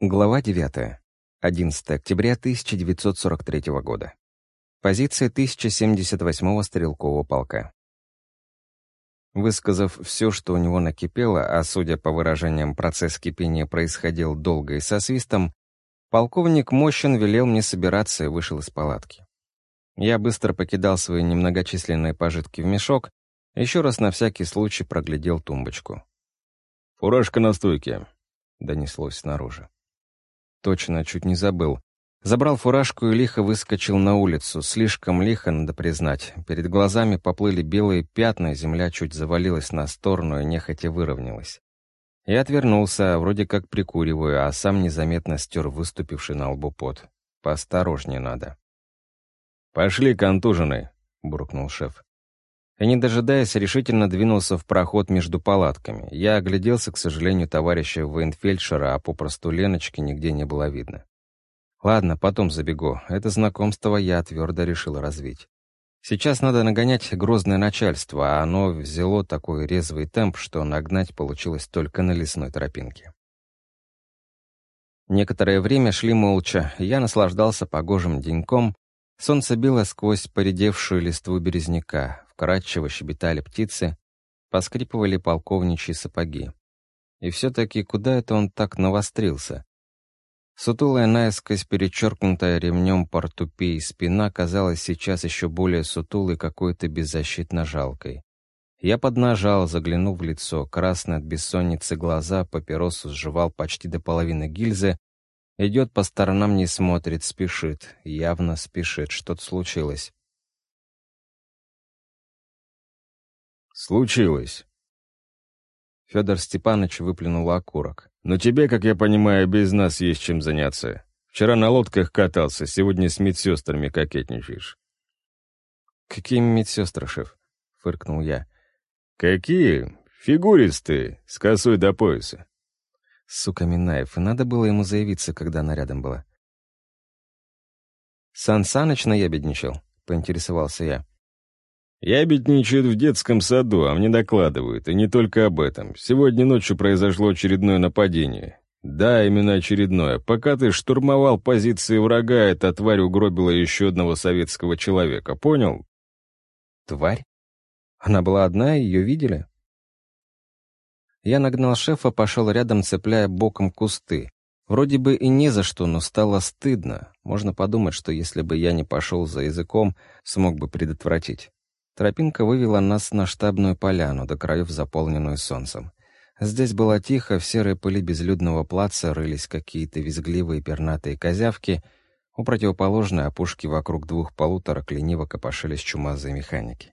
Глава 9. 11 октября 1943 года. Позиция 1078-го стрелкового полка. Высказав все, что у него накипело, а судя по выражениям, процесс кипения происходил долго и со свистом, полковник Мощин велел мне собираться и вышел из палатки. Я быстро покидал свои немногочисленные пожитки в мешок, еще раз на всякий случай проглядел тумбочку. «Фуражка на стойке», — донеслось снаружи. Точно, чуть не забыл. Забрал фуражку и лихо выскочил на улицу. Слишком лихо, надо признать. Перед глазами поплыли белые пятна, земля чуть завалилась на сторону и нехотя выровнялась. Я отвернулся, вроде как прикуриваю, а сам незаметно стер выступивший на лбу пот. Поосторожнее надо. «Пошли, контуженный», — буркнул шеф и, не дожидаясь, решительно двинулся в проход между палатками. Я огляделся, к сожалению, товарища военфельдшера, а попросту Леночки нигде не было видно. Ладно, потом забегу. Это знакомство я твердо решил развить. Сейчас надо нагонять грозное начальство, а оно взяло такой резвый темп, что нагнать получилось только на лесной тропинке. Некоторое время шли молча, я наслаждался погожим деньком, солнце било сквозь поредевшую листву березняка, вкрадчиво щебетали птицы, поскрипывали полковничьи сапоги. И все-таки куда это он так навострился? Сутулая наискось перечеркнутая ремнем портупей спина казалась сейчас еще более сутулой какой-то беззащитно жалкой. Я поднажал, заглянул в лицо, красные от бессонницы глаза, папиросу сживал почти до половины гильзы, идет по сторонам, не смотрит, спешит, явно спешит, что-то случилось. «Случилось». Федор Степанович выплюнул окурок. «Но тебе, как я понимаю, без нас есть чем заняться. Вчера на лодках катался, сегодня с медсестрами кокетничаешь». «Какие медсестры, шеф?» — фыркнул я. «Какие? Фигуристые, с косой до пояса». Сука Минаев, и надо было ему заявиться, когда она рядом была. «Сан Саныч наябедничал?» — поинтересовался я. Ябедничают в детском саду, а мне докладывают, и не только об этом. Сегодня ночью произошло очередное нападение. Да, именно очередное. Пока ты штурмовал позиции врага, эта тварь угробила еще одного советского человека, понял? Тварь? Она была одна, ее видели? Я нагнал шефа, пошел рядом, цепляя боком кусты. Вроде бы и не за что, но стало стыдно. Можно подумать, что если бы я не пошел за языком, смог бы предотвратить. Тропинка вывела нас на штабную поляну, до краев заполненную солнцем. Здесь было тихо, в серой пыли безлюдного плаца рылись какие-то визгливые пернатые козявки, у противоположной опушки вокруг двух полуторок лениво копошились чумазые механики.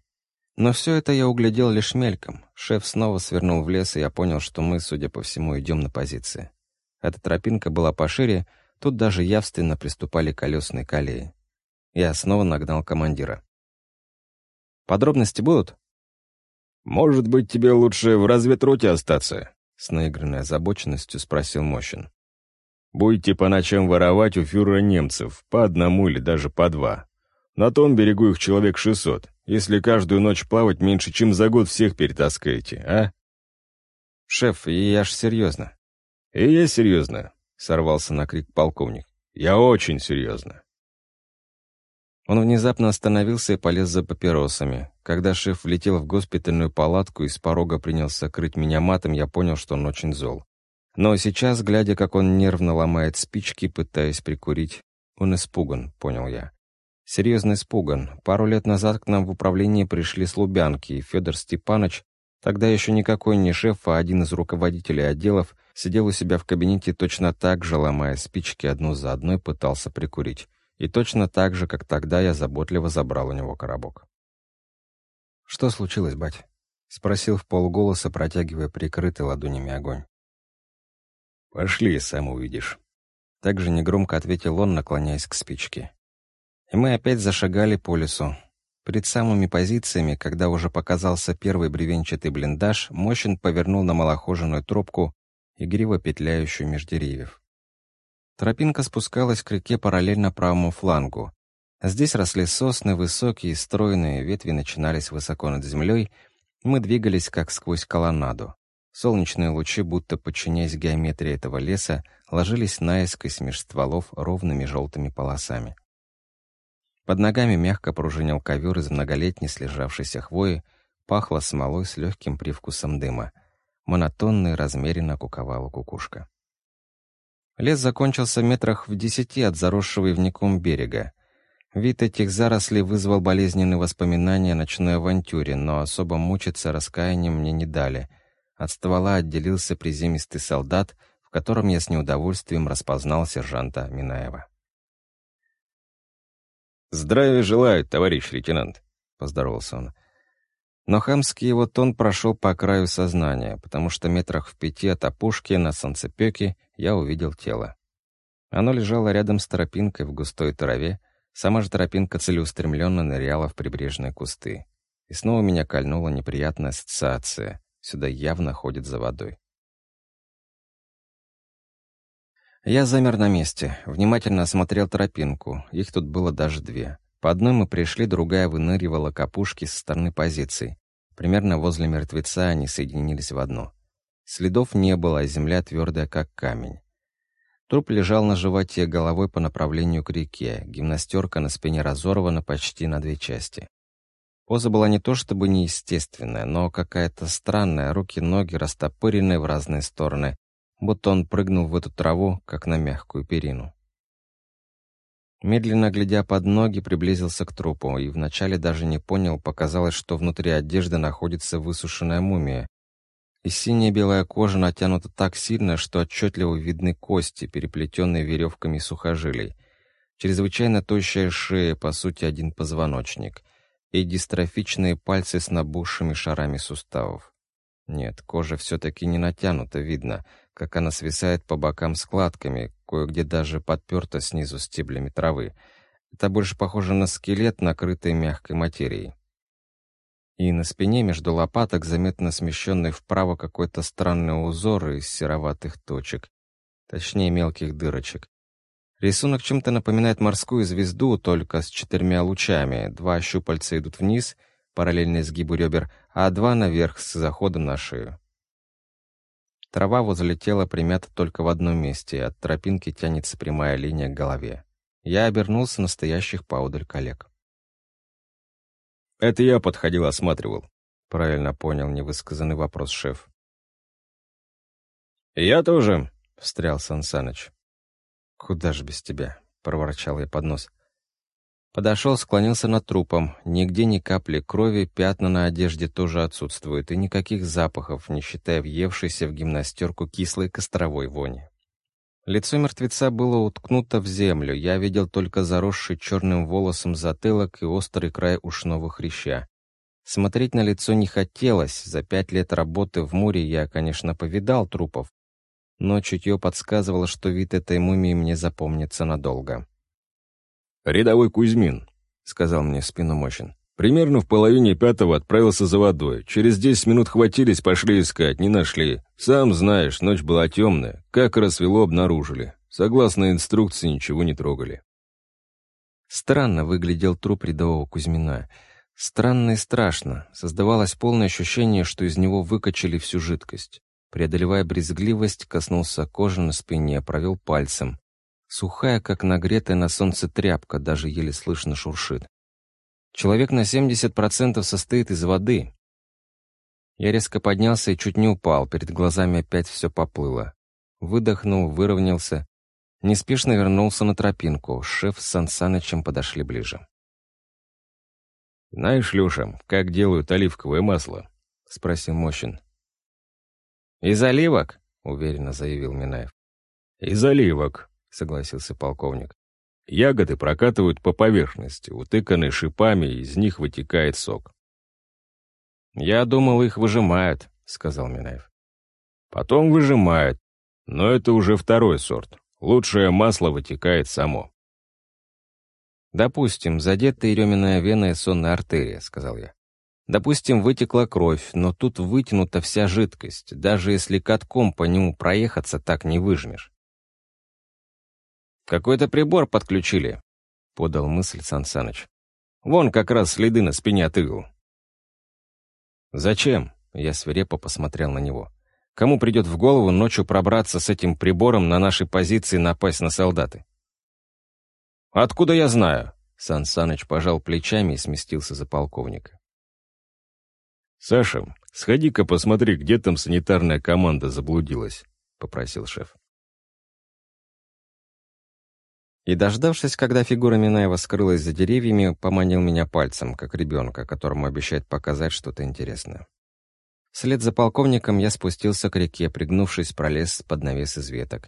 Но все это я углядел лишь мельком. Шеф снова свернул в лес, и я понял, что мы, судя по всему, идем на позиции. Эта тропинка была пошире, тут даже явственно приступали колесные колеи. Я снова нагнал командира. Подробности будут?» «Может быть, тебе лучше в разведроте остаться?» С наигранной озабоченностью спросил Мощин. «Будете по ночам воровать у фюрера немцев, по одному или даже по два. На том берегу их человек шестьсот. Если каждую ночь плавать меньше, чем за год всех перетаскаете, а?» «Шеф, я ж серьезно». «И я серьезно», — сорвался на крик полковник. «Я очень серьезно». Он внезапно остановился и полез за папиросами. Когда шеф влетел в госпитальную палатку и с порога принялся крыть меня матом, я понял, что он очень зол. Но сейчас, глядя, как он нервно ломает спички, пытаясь прикурить, он испуган, понял я. Серьезно испуган. Пару лет назад к нам в управление пришли с Лубянки, и Федор Степанович, тогда еще никакой не шеф, а один из руководителей отделов, сидел у себя в кабинете точно так же, ломая спички одну за одной, пытался прикурить. И точно так же, как тогда, я заботливо забрал у него коробок. «Что случилось, бать?» — спросил в полголоса, протягивая прикрытый ладонями огонь. «Пошли, сам увидишь». Так же негромко ответил он, наклоняясь к спичке. И мы опять зашагали по лесу. Перед самыми позициями, когда уже показался первый бревенчатый блиндаж, Мощин повернул на малохоженную тропку, игриво петляющую меж деревьев. Тропинка спускалась к реке параллельно правому флангу. Здесь росли сосны, высокие, стройные, ветви начинались высоко над землей, мы двигались как сквозь колоннаду. Солнечные лучи, будто подчиняясь геометрии этого леса, ложились наискось меж стволов ровными желтыми полосами. Под ногами мягко пружинил ковер из многолетней слежавшейся хвои, пахло смолой с легким привкусом дыма. Монотонно и размеренно куковала кукушка. Лес закончился метрах в десяти от заросшего ивником берега. Вид этих зарослей вызвал болезненные воспоминания о ночной авантюре, но особо мучиться раскаянием мне не дали. От ствола отделился приземистый солдат, в котором я с неудовольствием распознал сержанта Минаева. «Здравия желаю, товарищ лейтенант», — поздоровался он. Но хамский его тон прошел по краю сознания, потому что метрах в пяти от опушки на солнцепеке я увидел тело. Оно лежало рядом с тропинкой в густой траве, сама же тропинка целеустремленно ныряла в прибрежные кусты. И снова меня кольнула неприятная ассоциация. Сюда явно ходит за водой. Я замер на месте, внимательно осмотрел тропинку. Их тут было даже две. По одной мы пришли, другая выныривала к опушке со стороны позиций. Примерно возле мертвеца они соединились в одно. Следов не было, а земля твердая, как камень. Труп лежал на животе головой по направлению к реке, гимнастерка на спине разорвана почти на две части. Поза была не то чтобы неестественная, но какая-то странная, руки-ноги растопыренные в разные стороны, будто он прыгнул в эту траву, как на мягкую перину. Медленно глядя под ноги, приблизился к трупу и вначале даже не понял, показалось, что внутри одежды находится высушенная мумия, и синяя белая кожа натянута так сильно, что отчетливо видны кости, переплетенные веревками сухожилий. Чрезвычайно тощая шея, по сути, один позвоночник. И дистрофичные пальцы с набухшими шарами суставов. Нет, кожа все-таки не натянута, видно, как она свисает по бокам складками, кое-где даже подперта снизу стеблями травы. Это больше похоже на скелет, накрытый мягкой материей и на спине между лопаток заметно смещенный вправо какой-то странный узор из сероватых точек, точнее мелких дырочек. Рисунок чем-то напоминает морскую звезду, только с четырьмя лучами. Два щупальца идут вниз, параллельно изгибу ребер, а два наверх с заходом на шею. Трава возле тела примята только в одном месте, от тропинки тянется прямая линия к голове. Я обернулся на стоящих поодаль коллег. Это я подходил, осматривал. Правильно понял невысказанный вопрос шеф. «Я тоже», — встрял Сансаныч. «Куда ж без тебя?» — проворчал я под нос. Подошел, склонился над трупом. Нигде ни капли крови, пятна на одежде тоже отсутствуют, и никаких запахов, не считая въевшейся в гимнастерку кислой костровой вони. Лицо мертвеца было уткнуто в землю, я видел только заросший черным волосом затылок и острый край ушного хряща. Смотреть на лицо не хотелось, за пять лет работы в море я, конечно, повидал трупов, но чутье подсказывало, что вид этой мумии мне запомнится надолго. «Рядовой Кузьмин», — сказал мне спину Мощин. Примерно в половине пятого отправился за водой. Через десять минут хватились, пошли искать, не нашли. Сам знаешь, ночь была темная. Как рассвело, обнаружили. Согласно инструкции, ничего не трогали. Странно выглядел труп рядового Кузьмина. Странно и страшно. Создавалось полное ощущение, что из него выкачали всю жидкость. Преодолевая брезгливость, коснулся кожи на спине, провел пальцем. Сухая, как нагретая на солнце тряпка, даже еле слышно шуршит. Человек на 70% состоит из воды. Я резко поднялся и чуть не упал, перед глазами опять все поплыло. Выдохнул, выровнялся. Неспешно вернулся на тропинку. Шеф с Сансанычем подошли ближе. «Знаешь, Леша, как делают оливковое масло?» — спросил Мощин. «Из оливок?» — уверенно заявил Минаев. «Из оливок», — согласился полковник. Ягоды прокатывают по поверхности, утыканы шипами, из них вытекает сок. «Я думал, их выжимают», — сказал Минаев. «Потом выжимают, но это уже второй сорт. Лучшее масло вытекает само». «Допустим, задета еременная вена и сонная артерия», — сказал я. «Допустим, вытекла кровь, но тут вытянута вся жидкость. Даже если катком по нему проехаться, так не выжмешь. «Какой-то прибор подключили», — подал мысль Сансаныч. «Вон как раз следы на спине от игл». «Зачем?» — я свирепо посмотрел на него. Кому придет в голову ночью пробраться с этим прибором на нашей позиции напасть на солдаты? «Откуда я знаю?» Сан пожал плечами и сместился за полковника. «Саша, сходи-ка посмотри, где там санитарная команда заблудилась», — попросил шеф. И, дождавшись, когда фигура Минаева скрылась за деревьями, поманил меня пальцем, как ребенка, которому обещает показать что-то интересное. Вслед за полковником я спустился к реке, пригнувшись, пролез под навес из веток.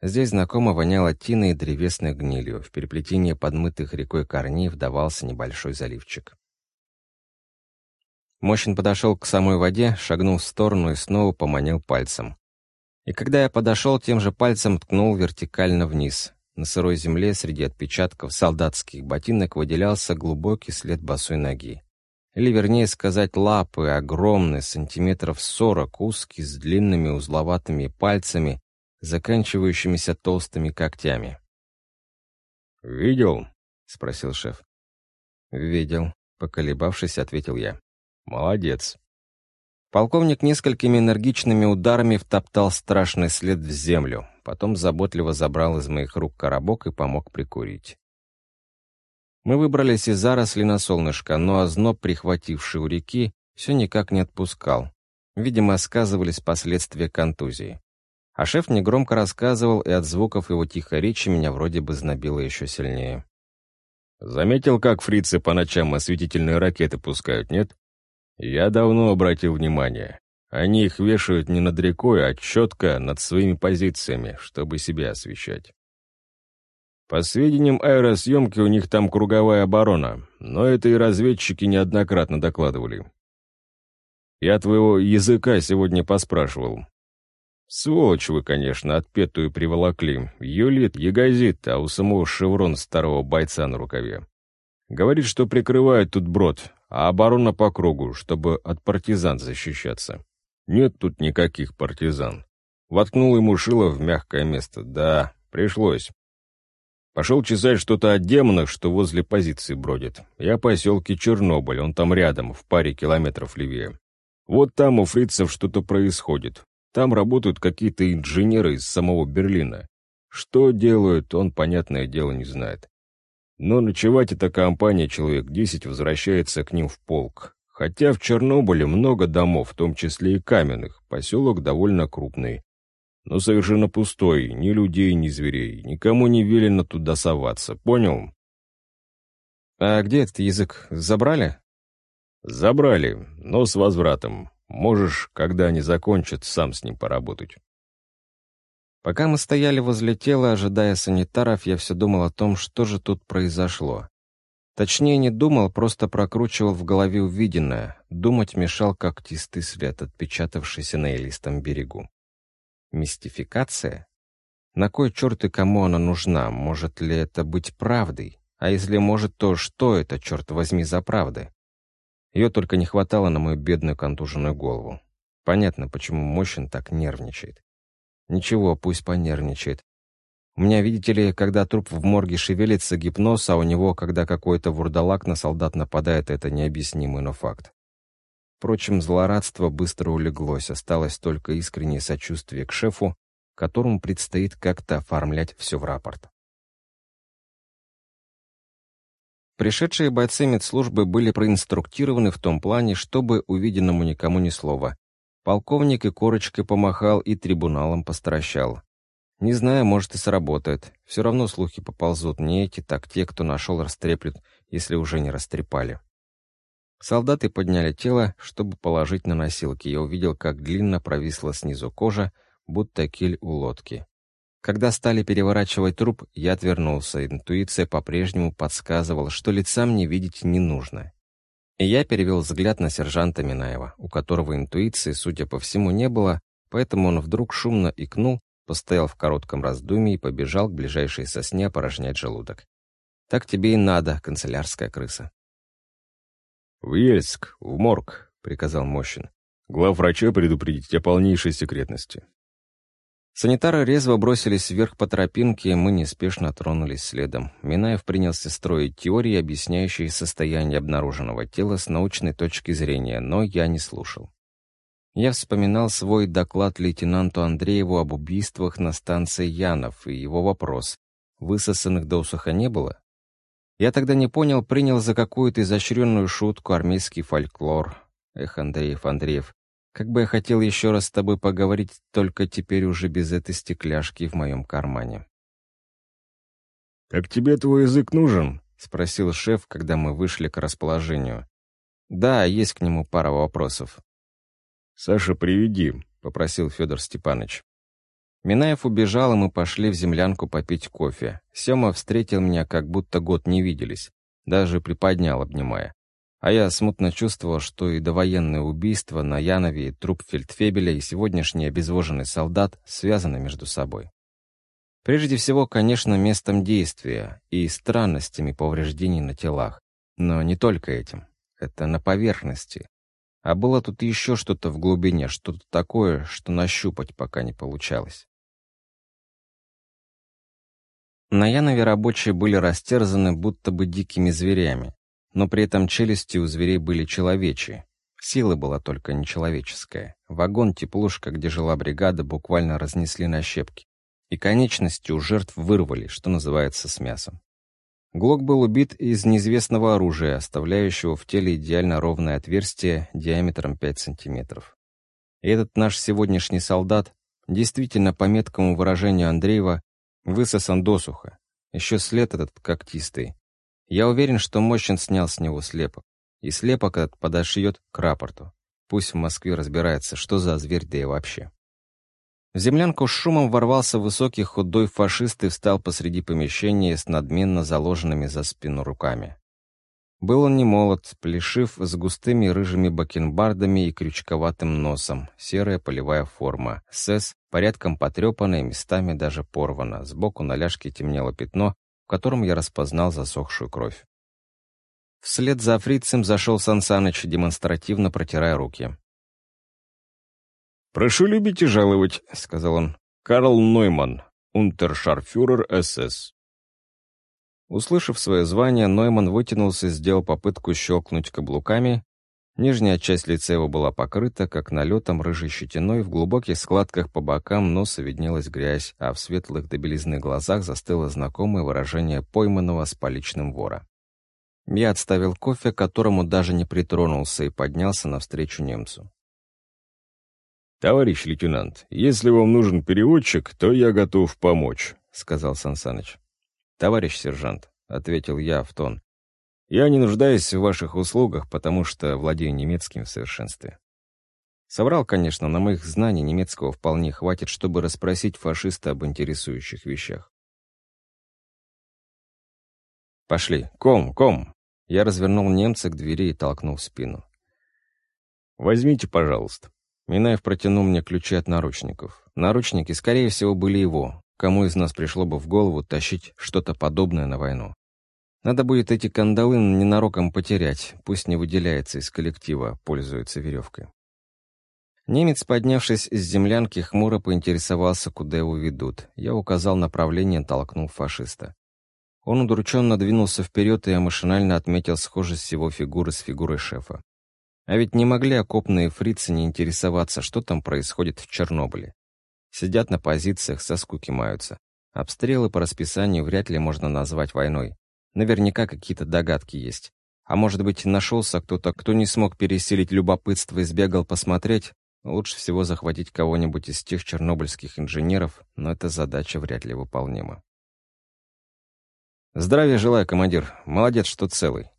Здесь знакомо воняло тиной и древесной гнилью. В переплетении подмытых рекой корней вдавался небольшой заливчик. Мощин подошел к самой воде, шагнул в сторону и снова поманил пальцем. И когда я подошел, тем же пальцем ткнул вертикально вниз. На сырой земле среди отпечатков солдатских ботинок выделялся глубокий след босой ноги или вернее сказать лапы, огромные, сантиметров сорок, узкие, с длинными узловатыми пальцами, заканчивающимися толстыми когтями. «Видел?» — спросил шеф. «Видел», — поколебавшись, ответил я. «Молодец». Полковник несколькими энергичными ударами втоптал страшный след в землю, потом заботливо забрал из моих рук коробок и помог прикурить. Мы выбрались из заросли на солнышко, но озноб, прихвативший у реки, все никак не отпускал. Видимо, сказывались последствия контузии. А шеф негромко рассказывал, и от звуков его тихой речи меня вроде бы знобило еще сильнее. «Заметил, как фрицы по ночам осветительные ракеты пускают, нет? Я давно обратил внимание. Они их вешают не над рекой, а четко над своими позициями, чтобы себя освещать. По сведениям аэросъемки, у них там круговая оборона, но это и разведчики неоднократно докладывали. Я твоего языка сегодня поспрашивал. Сволочь вы, конечно, отпетую приволокли. Юлит, ягозит, а у самого шеврон старого бойца на рукаве. Говорит, что прикрывают тут брод, а оборона по кругу, чтобы от партизан защищаться. Нет тут никаких партизан. Воткнул ему шило в мягкое место. Да, пришлось. Пошел чесать что-то от демонов, что возле позиции бродит. Я поселке Чернобыль, он там рядом, в паре километров левее. Вот там у фрицев что-то происходит. Там работают какие-то инженеры из самого Берлина. Что делают, он, понятное дело, не знает. Но ночевать эта компания, человек десять, возвращается к ним в полк. Хотя в Чернобыле много домов, в том числе и каменных, поселок довольно крупный но совершенно пустой, ни людей, ни зверей. Никому не велено туда соваться, понял? А где этот язык? Забрали? Забрали, но с возвратом. Можешь, когда они закончат, сам с ним поработать. Пока мы стояли возле тела, ожидая санитаров, я все думал о том, что же тут произошло. Точнее, не думал, просто прокручивал в голове увиденное. Думать мешал когтистый след, отпечатавшийся на элистом берегу. Мистификация? На кой черт и кому она нужна? Может ли это быть правдой? А если может, то что это, черт возьми, за правда? Ее только не хватало на мою бедную контуженную голову. Понятно, почему Мощин так нервничает. Ничего, пусть понервничает. У меня, видите ли, когда труп в морге шевелится, гипноз, а у него, когда какой-то вурдалак на солдат нападает, это необъяснимый, но факт. Впрочем, злорадство быстро улеглось, осталось только искреннее сочувствие к шефу, которому предстоит как-то оформлять все в рапорт. Пришедшие бойцы медслужбы были проинструктированы в том плане, чтобы увиденному никому ни слова. Полковник и корочкой помахал и трибуналом постращал. Не знаю, может и сработает. Все равно слухи поползут. Не эти, так те, кто нашел, растреплют, если уже не растрепали. Солдаты подняли тело, чтобы положить на носилки. Я увидел, как длинно провисла снизу кожа, будто киль у лодки. Когда стали переворачивать труп, я отвернулся. Интуиция по-прежнему подсказывала, что лица мне видеть не нужно. И я перевел взгляд на сержанта Минаева, у которого интуиции, судя по всему, не было, поэтому он вдруг шумно икнул, постоял в коротком раздумье и побежал к ближайшей сосне опорожнять желудок. «Так тебе и надо, канцелярская крыса». «В Ельск, в морг», — приказал Мощин. «Главврача предупредить о полнейшей секретности». Санитары резво бросились вверх по тропинке, и мы неспешно тронулись следом. Минаев принялся строить теории, объясняющие состояние обнаруженного тела с научной точки зрения, но я не слушал. Я вспоминал свой доклад лейтенанту Андрееву об убийствах на станции Янов и его вопрос. Высосанных до усуха не было? Я тогда не понял, принял за какую-то изощренную шутку армейский фольклор. Эх, Андреев, Андреев, как бы я хотел еще раз с тобой поговорить, только теперь уже без этой стекляшки в моем кармане. «Так тебе твой язык нужен?» — спросил шеф, когда мы вышли к расположению. «Да, есть к нему пара вопросов». «Саша, приведи», — попросил Федор Степанович. Минаев убежал, и мы пошли в землянку попить кофе. Сема встретил меня, как будто год не виделись. Даже приподнял, обнимая. А я смутно чувствовал, что и довоенное убийство на Янове, и труп фельдфебеля, и сегодняшний обезвоженный солдат связаны между собой. Прежде всего, конечно, местом действия и странностями повреждений на телах. Но не только этим. Это на поверхности. А было тут еще что-то в глубине, что-то такое, что нащупать пока не получалось. На Янове рабочие были растерзаны будто бы дикими зверями но при этом челюсти у зверей были человечьи. Сила была только нечеловеческая. Вагон-теплушка, где жила бригада, буквально разнесли на щепки. И конечности у жертв вырвали, что называется, с мясом. Глок был убит из неизвестного оружия, оставляющего в теле идеально ровное отверстие диаметром 5 сантиметров. Этот наш сегодняшний солдат, действительно, по меткому выражению Андреева, высосан досуха. Еще след этот когтистый, я уверен, что Мощин снял с него слепок. И слепок этот подошьет к рапорту. Пусть в Москве разбирается, что за зверь да и вообще. В землянку с шумом ворвался высокий худой фашист и встал посреди помещения с надменно заложенными за спину руками. Был он не молод, плешив с густыми рыжими бакенбардами и крючковатым носом, серая полевая форма, СС, порядком потрепанная, местами даже порвана, сбоку на ляжке темнело пятно, котором я распознал засохшую кровь. Вслед за фрицем зашел Сансаныч, демонстративно протирая руки. «Прошу любить и жаловать», — сказал он. «Карл Нойман, унтершарфюрер СС». Услышав свое звание, Нойман вытянулся и сделал попытку щелкнуть каблуками. Нижняя часть лица его была покрыта, как налетом рыжей щетиной, в глубоких складках по бокам носа виднелась грязь, а в светлых до глазах застыло знакомое выражение пойманного с поличным вора. Я отставил кофе, к которому даже не притронулся, и поднялся навстречу немцу. «Товарищ лейтенант, если вам нужен переводчик, то я готов помочь», — сказал Сансаныч. «Товарищ сержант», — ответил я в тон, я не нуждаюсь в ваших услугах, потому что владею немецким в совершенстве. Соврал, конечно, но моих знаний немецкого вполне хватит, чтобы расспросить фашиста об интересующих вещах. «Пошли! Ком! Ком!» Я развернул немца к двери и толкнул в спину. «Возьмите, пожалуйста». Минаев протянул мне ключи от наручников. Наручники, скорее всего, были его. Кому из нас пришло бы в голову тащить что-то подобное на войну? Надо будет эти кандалы ненароком потерять, пусть не выделяется из коллектива, пользуется веревкой. Немец, поднявшись с землянки, хмуро поинтересовался, куда его ведут. Я указал направление, толкнул фашиста. Он удрученно двинулся вперед, и я машинально отметил схожесть его фигуры с фигурой шефа. А ведь не могли окопные фрицы не интересоваться, что там происходит в Чернобыле. Сидят на позициях, со скуки маются. Обстрелы по расписанию вряд ли можно назвать войной. Наверняка какие-то догадки есть. А может быть, нашелся кто-то, кто не смог пересилить любопытство и сбегал посмотреть? Лучше всего захватить кого-нибудь из тех чернобыльских инженеров, но эта задача вряд ли выполнима. «Здравия желаю, командир. Молодец, что целый».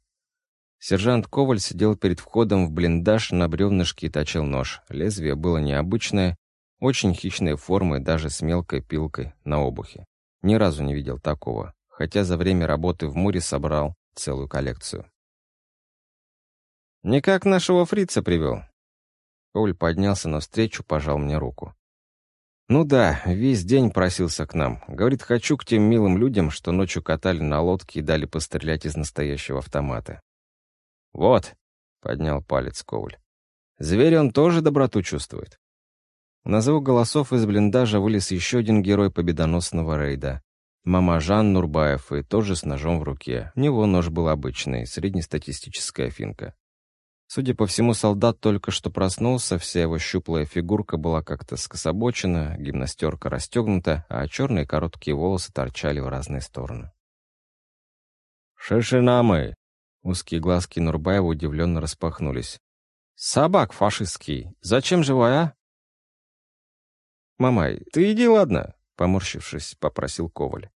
Сержант Коваль сидел перед входом в блиндаж на бревнышке и точил нож. Лезвие было необычное, очень хищной формы, даже с мелкой пилкой на обухе. Ни разу не видел такого хотя за время работы в Муре собрал целую коллекцию. «Никак нашего фрица привел». Оль поднялся навстречу, пожал мне руку. «Ну да, весь день просился к нам. Говорит, хочу к тем милым людям, что ночью катали на лодке и дали пострелять из настоящего автомата». «Вот», — поднял палец Коуль. «Зверь он тоже доброту чувствует». На звук голосов из блиндажа вылез еще один герой победоносного рейда. Мама Жан Нурбаев и тоже с ножом в руке. У него нож был обычный, среднестатистическая финка. Судя по всему, солдат только что проснулся, вся его щуплая фигурка была как-то скособочена, гимнастерка расстегнута, а черные короткие волосы торчали в разные стороны. «Шишинамы!» Узкие глазки Нурбаева удивленно распахнулись. «Собак фашистский! Зачем живой, а?» «Мамай, ты иди, ладно?» — поморщившись, попросил Коваль.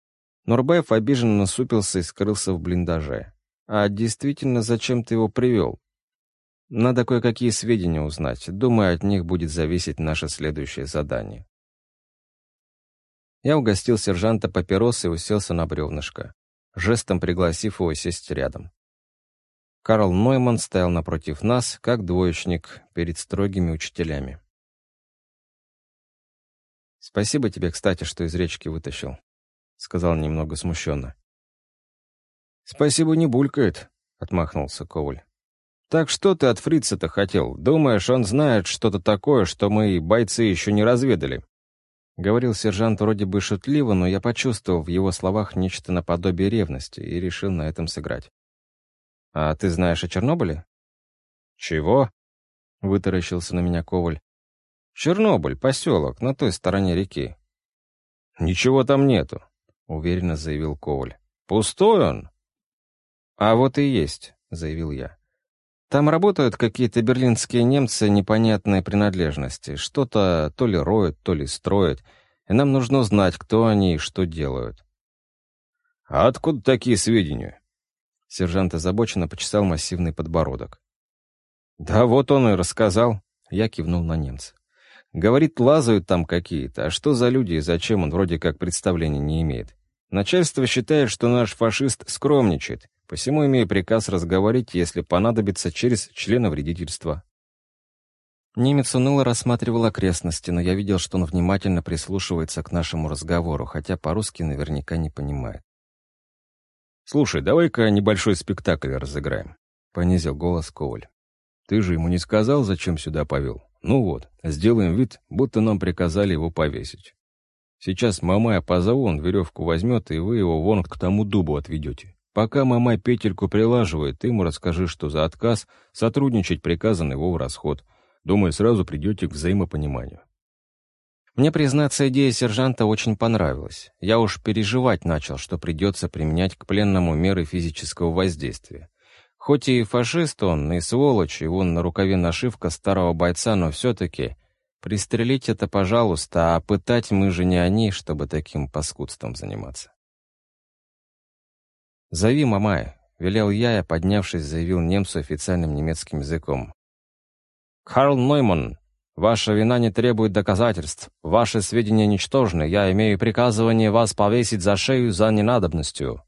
Нурбаев обиженно насупился и скрылся в блиндаже. «А действительно, зачем ты его привел?» «Надо кое-какие сведения узнать. Думаю, от них будет зависеть наше следующее задание». Я угостил сержанта папирос и уселся на бревнышко, жестом пригласив его сесть рядом. Карл Нойман стоял напротив нас, как двоечник, перед строгими учителями. «Спасибо тебе, кстати, что из речки вытащил», — сказал немного смущенно. «Спасибо не булькает», — отмахнулся Коваль. «Так что ты от фрица-то хотел? Думаешь, он знает что-то такое, что мы, бойцы, еще не разведали?» Говорил сержант вроде бы шутливо, но я почувствовал в его словах нечто наподобие ревности и решил на этом сыграть. «А ты знаешь о Чернобыле?» «Чего?» — вытаращился на меня Коваль. «Чернобыль, поселок, на той стороне реки». «Ничего там нету», — уверенно заявил Коваль. «Пустой он». «А вот и есть», — заявил я. «Там работают какие-то берлинские немцы непонятной принадлежности. Что-то то ли роют, то ли строят. И нам нужно знать, кто они и что делают». «А откуда такие сведения?» Сержант озабоченно почесал массивный подбородок. «Да вот он и рассказал», — я кивнул на немца. Говорит, лазают там какие-то. А что за люди и зачем, он вроде как представления не имеет. Начальство считает, что наш фашист скромничает, посему имею приказ разговорить, если понадобится, через члена вредительства. Немец уныло рассматривал окрестности, но я видел, что он внимательно прислушивается к нашему разговору, хотя по-русски наверняка не понимает. «Слушай, давай-ка небольшой спектакль разыграем», — понизил голос Коваль. «Ты же ему не сказал, зачем сюда повел? Ну вот, сделаем вид, будто нам приказали его повесить. Сейчас Мамая позову, он веревку возьмет, и вы его вон к тому дубу отведете. Пока Мамай петельку прилаживает, ты ему расскажи, что за отказ сотрудничать приказан его в расход. Думаю, сразу придете к взаимопониманию. Мне, признаться, идея сержанта очень понравилась. Я уж переживать начал, что придется применять к пленному меры физического воздействия. Хоть и фашист он, и сволочь, и вон на рукаве нашивка старого бойца, но все-таки пристрелить это пожалуйста, а пытать мы же не они, чтобы таким паскудством заниматься. «Зови Мамая», — велел я, и, поднявшись, заявил немцу официальным немецким языком. «Карл Нойман, ваша вина не требует доказательств. Ваши сведения ничтожны. Я имею приказывание вас повесить за шею за ненадобностью.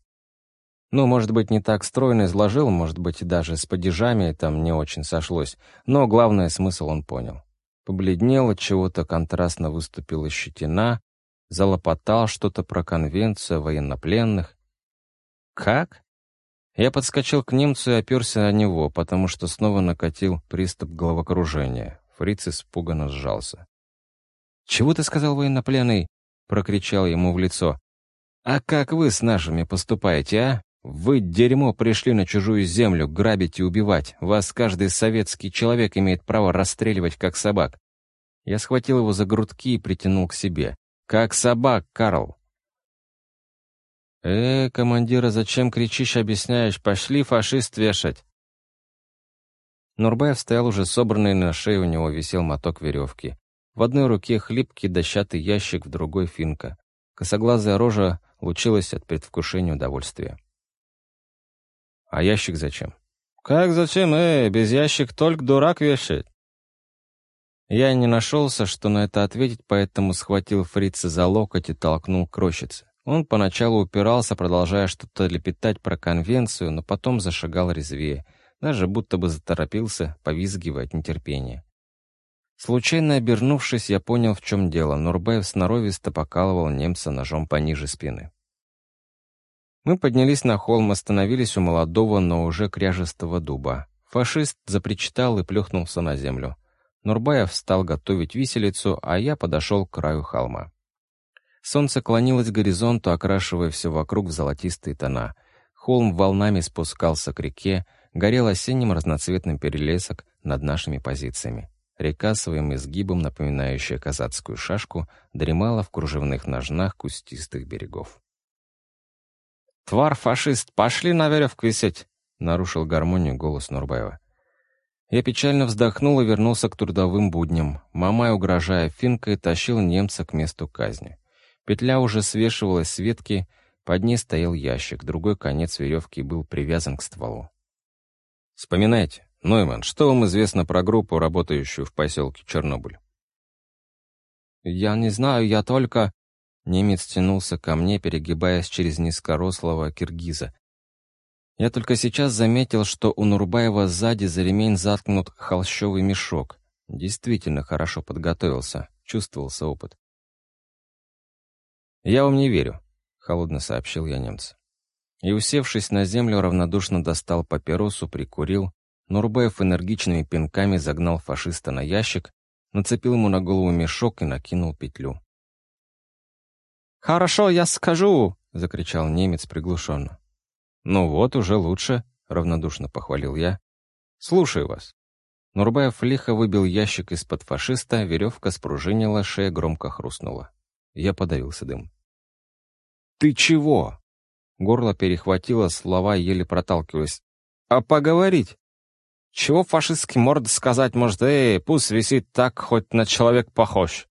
Ну, может быть, не так стройно изложил, может быть, даже с падежами там не очень сошлось, но главный смысл он понял. Побледнел, от чего-то контрастно выступила щетина, залопотал что-то про конвенцию военнопленных. «Как?» Я подскочил к немцу и оперся на него, потому что снова накатил приступ головокружения. Фриц испуганно сжался. «Чего ты сказал, военнопленный?» — прокричал ему в лицо. «А как вы с нашими поступаете, а? Вы, дерьмо, пришли на чужую землю, грабить и убивать. Вас каждый советский человек имеет право расстреливать, как собак. Я схватил его за грудки и притянул к себе. Как собак, Карл. «Э, командира, зачем кричишь, объясняешь? Пошли фашист вешать!» Нурбаев стоял уже собранный, на шее у него висел моток веревки. В одной руке хлипкий дощатый ящик, в другой — финка. Косоглазая рожа лучилась от предвкушения удовольствия. А ящик зачем? Как зачем? Э, без ящик только дурак вешает. Я не нашелся, что на это ответить, поэтому схватил фрица за локоть и толкнул к рощице. Он поначалу упирался, продолжая что-то лепетать про конвенцию, но потом зашагал резвее, даже будто бы заторопился, повизгивая от нетерпения. Случайно обернувшись, я понял, в чем дело. Нурбаев сноровисто покалывал немца ножом пониже спины. Мы поднялись на холм, остановились у молодого, но уже кряжестого дуба. Фашист запричитал и плюхнулся на землю. Нурбаев стал готовить виселицу, а я подошел к краю холма. Солнце клонилось к горизонту, окрашивая все вокруг в золотистые тона. Холм волнами спускался к реке, горел осенним разноцветным перелесок над нашими позициями. Река своим изгибом, напоминающая казацкую шашку, дремала в кружевных ножнах кустистых берегов. «Твар, фашист, пошли на веревку висеть!» — нарушил гармонию голос Нурбаева. Я печально вздохнул и вернулся к трудовым будням. Мамай, угрожая финкой, тащил немца к месту казни. Петля уже свешивалась с ветки, под ней стоял ящик, другой конец веревки был привязан к стволу. «Вспоминайте, Нойман, что вам известно про группу, работающую в поселке Чернобыль?» «Я не знаю, я только...» Немец тянулся ко мне, перегибаясь через низкорослого киргиза. Я только сейчас заметил, что у Нурбаева сзади за ремень заткнут холщовый мешок. Действительно хорошо подготовился, чувствовался опыт. «Я вам не верю», — холодно сообщил я немцу. И, усевшись на землю, равнодушно достал папиросу, прикурил. Нурбаев энергичными пинками загнал фашиста на ящик, нацепил ему на голову мешок и накинул петлю. «Хорошо, я скажу!» — закричал немец приглушенно. «Ну вот, уже лучше», — равнодушно похвалил я. «Слушаю вас». Нурбаев лихо выбил ящик из-под фашиста, веревка спружинила, шея громко хрустнула. Я подавился дым. «Ты чего?» Горло перехватило, слова еле проталкивались. «А поговорить?» «Чего фашистский морд сказать может? Эй, пусть висит так, хоть на человек похож!»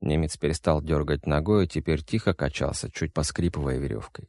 Немец перестал дергать ногой и теперь тихо качался, чуть поскрипывая веревкой.